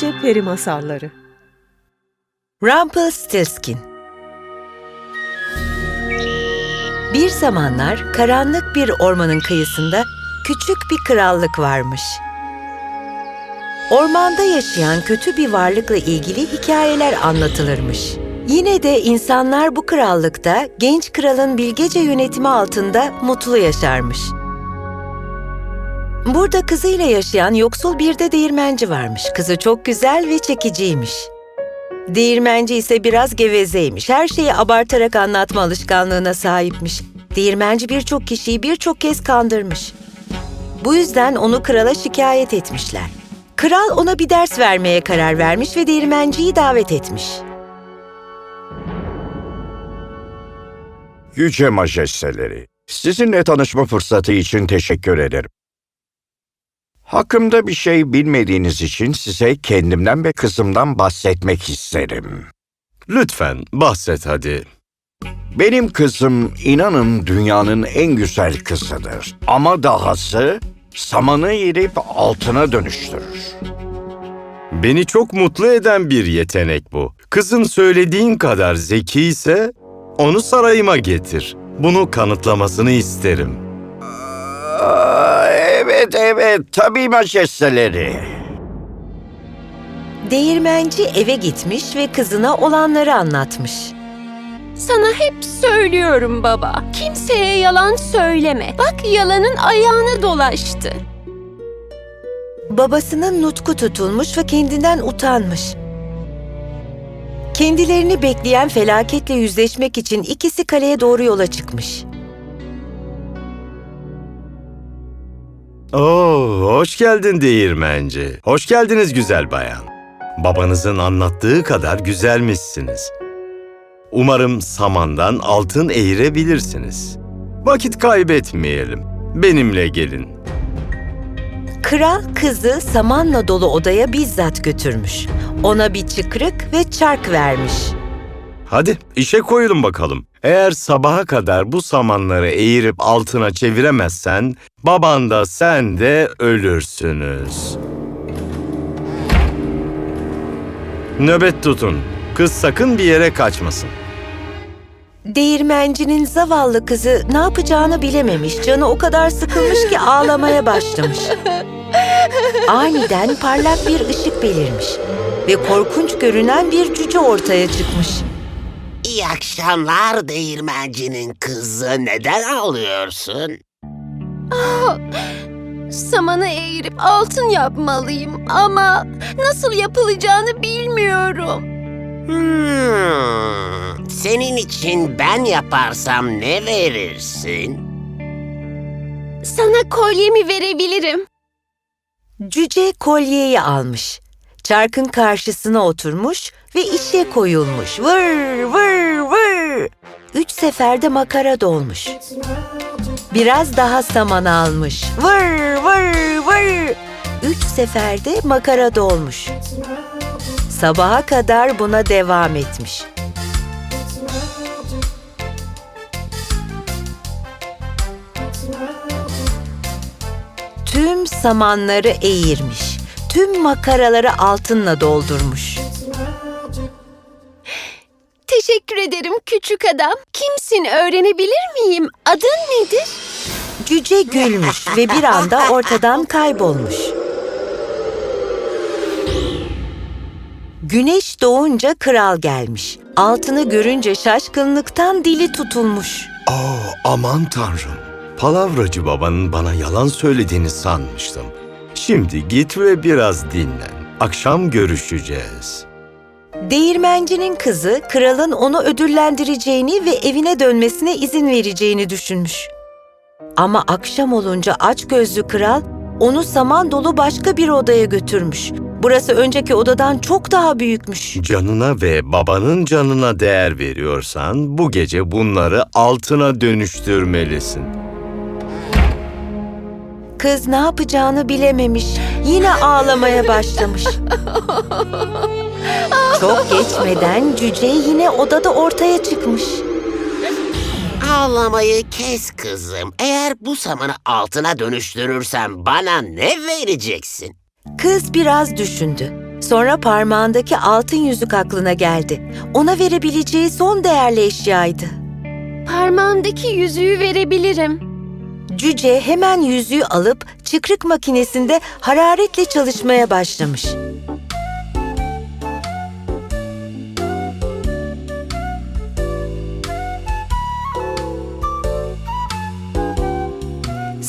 Türkçe Peri Masalları Rumpelstiltskin Bir zamanlar karanlık bir ormanın kıyısında küçük bir krallık varmış. Ormanda yaşayan kötü bir varlıkla ilgili hikayeler anlatılırmış. Yine de insanlar bu krallıkta genç kralın bilgece yönetimi altında mutlu yaşarmış. Burada kızıyla yaşayan yoksul bir de değirmenci varmış. Kızı çok güzel ve çekiciymiş. Değirmenci ise biraz gevezeymiş. Her şeyi abartarak anlatma alışkanlığına sahipmiş. Değirmenci birçok kişiyi birçok kez kandırmış. Bu yüzden onu krala şikayet etmişler. Kral ona bir ders vermeye karar vermiş ve değirmenciyi davet etmiş. Yüce Majesteleri, sizinle tanışma fırsatı için teşekkür ederim. Hakkımda bir şey bilmediğiniz için size kendimden ve kızımdan bahsetmek isterim. Lütfen bahset hadi. Benim kızım inanın dünyanın en güzel kızıdır. Ama dahası samanı yerip altına dönüştürür. Beni çok mutlu eden bir yetenek bu. Kızın söylediğin kadar zeki ise onu sarayıma getir. Bunu kanıtlamasını isterim. Aa, evet evet tabii majesteleri. Değirmenci eve gitmiş ve kızına olanları anlatmış. Sana hep söylüyorum baba. Kimseye yalan söyleme. Bak yalanın ayağına dolaştı. Babasının nutku tutulmuş ve kendinden utanmış. Kendilerini bekleyen felaketle yüzleşmek için ikisi kaleye doğru yola çıkmış. Oo, hoş geldin değirmenci. Hoş geldiniz güzel bayan. Babanızın anlattığı kadar güzelmişsiniz. Umarım samandan altın eğirebilirsiniz. Vakit kaybetmeyelim. Benimle gelin. Kral kızı samanla dolu odaya bizzat götürmüş. Ona bir çıkrık ve çark vermiş. Hadi işe koyulun bakalım. Eğer sabaha kadar bu samanları eğirip altına çeviremezsen, baban da sen de ölürsünüz. Nöbet tutun. Kız sakın bir yere kaçmasın. Değirmencinin zavallı kızı ne yapacağını bilememiş. Canı o kadar sıkılmış ki ağlamaya başlamış. Aniden parlak bir ışık belirmiş ve korkunç görünen bir cüce ortaya çıkmış. İyi akşamlar değirmencinin kızı. Neden ağlıyorsun? Samanı eğirip altın yapmalıyım ama nasıl yapılacağını bilmiyorum. Hmm, senin için ben yaparsam ne verirsin? Sana kolyemi verebilirim. Cüce kolyeyi almış. Çarkın karşısına oturmuş ve işe koyulmuş. Vır vır vır. Üç seferde makara dolmuş. Biraz daha saman almış. Vır vır vır. Üç seferde makara dolmuş. Sabaha kadar buna devam etmiş. Tüm samanları eğirmiş. Tüm makaraları altınla doldurmuş. Teşekkür ederim küçük adam. Kimsin öğrenebilir miyim? Adın nedir? Cüce gülmüş ve bir anda ortadan kaybolmuş. Güneş doğunca kral gelmiş. Altını görünce şaşkınlıktan dili tutulmuş. Aa, aman tanrım. Palavracı babanın bana yalan söylediğini sanmıştım. Şimdi git ve biraz dinlen. Akşam görüşeceğiz. Değirmencinin kızı kralın onu ödüllendireceğini ve evine dönmesine izin vereceğini düşünmüş. Ama akşam olunca aç gözlü kral onu saman dolu başka bir odaya götürmüş. Burası önceki odadan çok daha büyükmüş. Canına ve babanın canına değer veriyorsan bu gece bunları altına dönüştürmelisin. Kız ne yapacağını bilememiş. Yine ağlamaya başlamış. Çok geçmeden cüce yine odada ortaya çıkmış. Ağlamayı kes kızım. Eğer bu samanı altına dönüştürürsem bana ne vereceksin? Kız biraz düşündü. Sonra parmağındaki altın yüzük aklına geldi. Ona verebileceği son değerli eşyaydı. Parmağımdaki yüzüğü verebilirim. Cüce hemen yüzüğü alıp çıkrık makinesinde hararetle çalışmaya başlamış.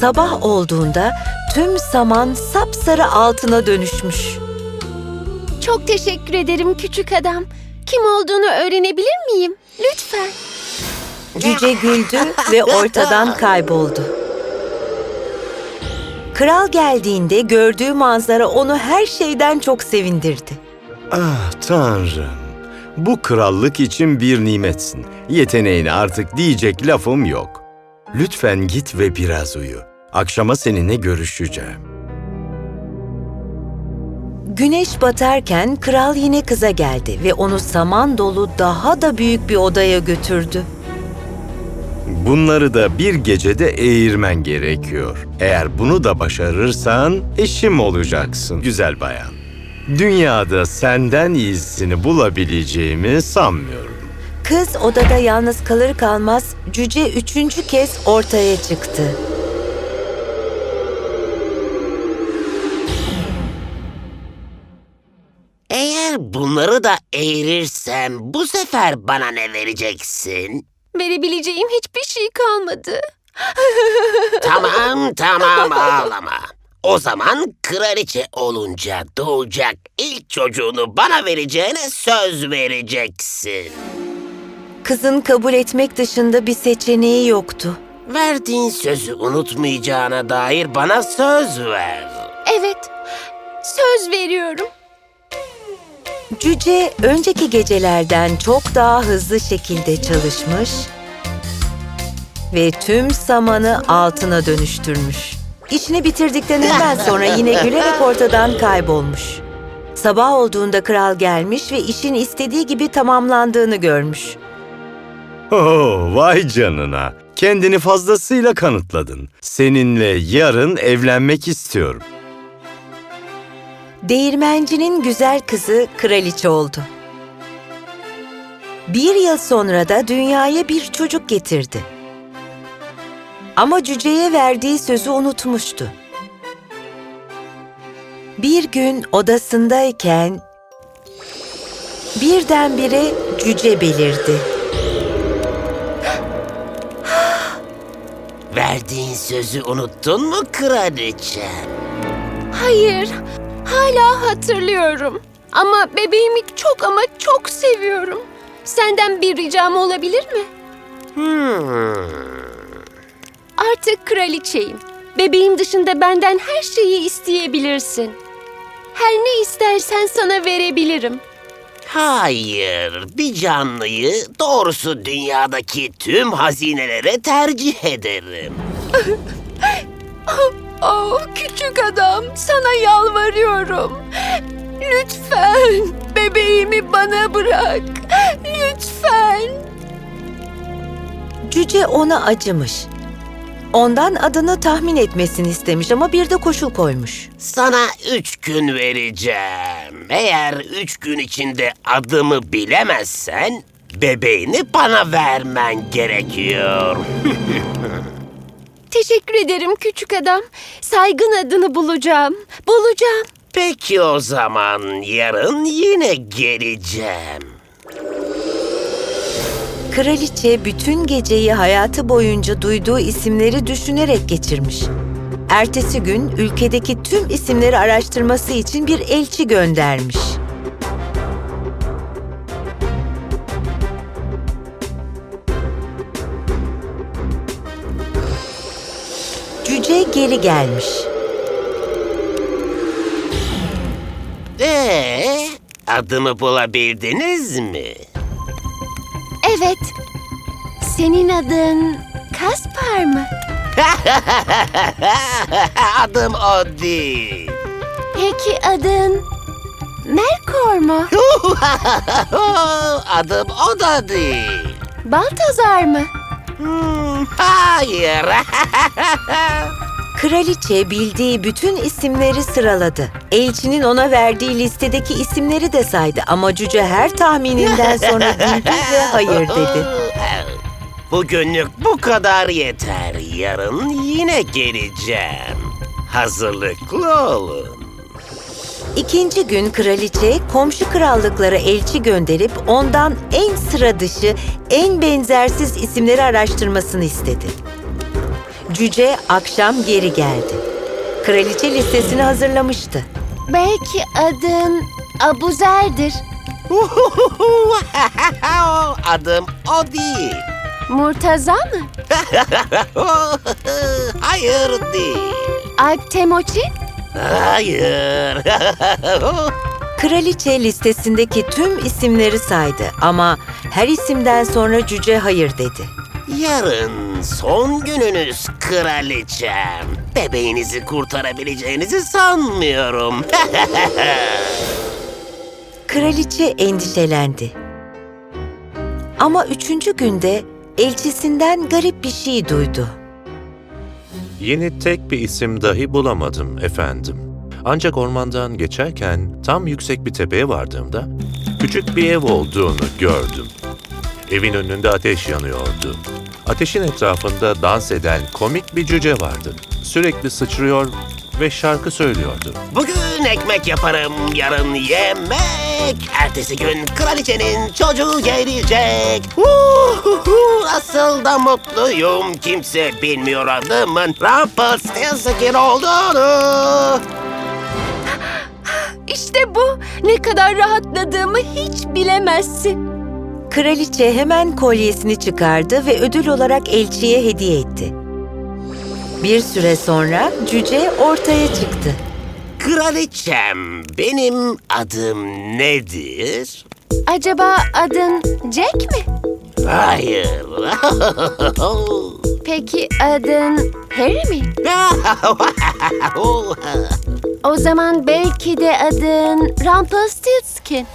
Sabah olduğunda tüm saman sapsarı altına dönüşmüş. Çok teşekkür ederim küçük adam. Kim olduğunu öğrenebilir miyim? Lütfen. Cüce güldü ve ortadan kayboldu. Kral geldiğinde gördüğü manzara onu her şeyden çok sevindirdi. Ah tanrım. Bu krallık için bir nimetsin. Yeteneğine artık diyecek lafım yok. Lütfen git ve biraz uyu. Akşama seninle görüşeceğim. Güneş batarken kral yine kıza geldi ve onu saman dolu daha da büyük bir odaya götürdü. Bunları da bir gecede eğirmen gerekiyor. Eğer bunu da başarırsan eşim olacaksın güzel bayan. Dünyada senden iyisini bulabileceğimi sanmıyorum. Kız odada yalnız kalır kalmaz cüce üçüncü kez ortaya çıktı. Eğer bunları da eğirirsem bu sefer bana ne vereceksin? Verebileceğim hiçbir şey kalmadı. Tamam tamam ağlama. O zaman kraliçe olunca doğacak ilk çocuğunu bana vereceğine söz vereceksin. Kızın kabul etmek dışında bir seçeneği yoktu. Verdiğin sözü unutmayacağına dair bana söz ver. Evet. Söz veriyorum. Cüce önceki gecelerden çok daha hızlı şekilde çalışmış ve tüm samanı altına dönüştürmüş. İşini bitirdikten hemen sonra yine gülerek ortadan kaybolmuş. Sabah olduğunda kral gelmiş ve işin istediği gibi tamamlandığını görmüş. Oh, vay canına. Kendini fazlasıyla kanıtladın. Seninle yarın evlenmek istiyorum. Değirmencinin güzel kızı kraliçe oldu. Bir yıl sonra da dünyaya bir çocuk getirdi. Ama cüceye verdiği sözü unutmuştu. Bir gün odasındayken birdenbire cüce belirdi. Verdiğin sözü unuttun mu kraliçe? Hayır. Hala hatırlıyorum. Ama bebeğimi çok ama çok seviyorum. Senden bir ricam olabilir mi? Hmm. Artık kraliçeyim. Bebeğim dışında benden her şeyi isteyebilirsin. Her ne istersen sana verebilirim. Hayır, bir canlıyı doğrusu dünyadaki tüm hazinelere tercih ederim. Oh küçük adam sana yalvarıyorum. Lütfen bebeğimi bana bırak. Lütfen. Cüce ona acımış. Ondan adını tahmin etmesini istemiş ama bir de koşul koymuş. Sana üç gün vereceğim. Eğer üç gün içinde adımı bilemezsen bebeğini bana vermen gerekiyor. Teşekkür ederim küçük adam. Saygın adını bulacağım. Bulacağım. Peki o zaman yarın yine geleceğim. Kraliçe bütün geceyi hayatı boyunca duyduğu isimleri düşünerek geçirmiş. Ertesi gün ülkedeki tüm isimleri araştırması için bir elçi göndermiş. Geri gelmiş. Ee, adımı bulabildiniz mi? Evet. Senin adın Kaspar mı? Adım o değil. Peki adın Melkor mu? Adım o da değil. Baltazar mı? Hmm, hayır. Kraliçe bildiği bütün isimleri sıraladı. Elçinin ona verdiği listedeki isimleri de saydı ama cüce her tahmininden sonra güldü ve hayır dedi. Bugünlük bu kadar yeter. Yarın yine geleceğim. Hazırlıklı olun. İkinci gün kraliçe komşu krallıklara elçi gönderip ondan en sıra dışı, en benzersiz isimleri araştırmasını istedi. Cüce akşam geri geldi. Kraliçe listesini hazırlamıştı. Belki adın Abuzer'dir. Adım o değil. Murtaza mı? Hayır değil. Alp Temoçin? Hayır. Kraliçe listesindeki tüm isimleri saydı ama her isimden sonra cüce hayır dedi. Yarın son gününüz kraliçem. Bebeğinizi kurtarabileceğinizi sanmıyorum. Kraliçe endişelendi. Ama üçüncü günde elçisinden garip bir şey duydu. Yeni tek bir isim dahi bulamadım efendim. Ancak ormandan geçerken tam yüksek bir tepeye vardığımda küçük bir ev olduğunu gördüm. Evin önünde ateş yanıyordu. Ateşin etrafında dans eden komik bir cüce vardı. Sürekli sıçrıyor ve şarkı söylüyordu. Bugün ekmek yaparım, yarın yemek. Ertesi gün kraliçenin çocuğu gelecek. Uhuhu, Asıl da mutluyum. Kimse bilmiyor adımın Rumpelstiltskin olduğunu. İşte bu. Ne kadar rahatladığımı hiç bilemezsin. Kraliçe hemen kolyesini çıkardı ve ödül olarak elçiye hediye etti. Bir süre sonra cüce ortaya çıktı. Kraliçem, benim adım nedir? Acaba adın Jack mi? Hayır. Peki adın Harry mi? O zaman belki de adın Rumpelstiltskin.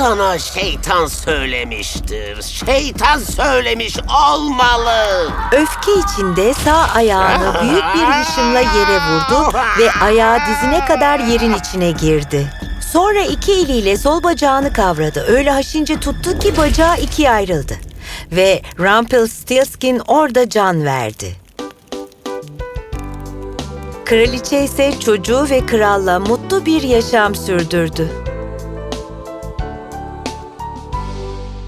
Sana şeytan söylemiştir. Şeytan söylemiş olmalı. Öfke içinde sağ ayağını büyük bir hışımla yere vurdu ve ayağı dizine kadar yerin içine girdi. Sonra iki eliyle sol bacağını kavradı. Öyle haşince tuttu ki bacağı ikiye ayrıldı. Ve Rumpelstiltskin orada can verdi. Kraliçe ise çocuğu ve kralla mutlu bir yaşam sürdürdü.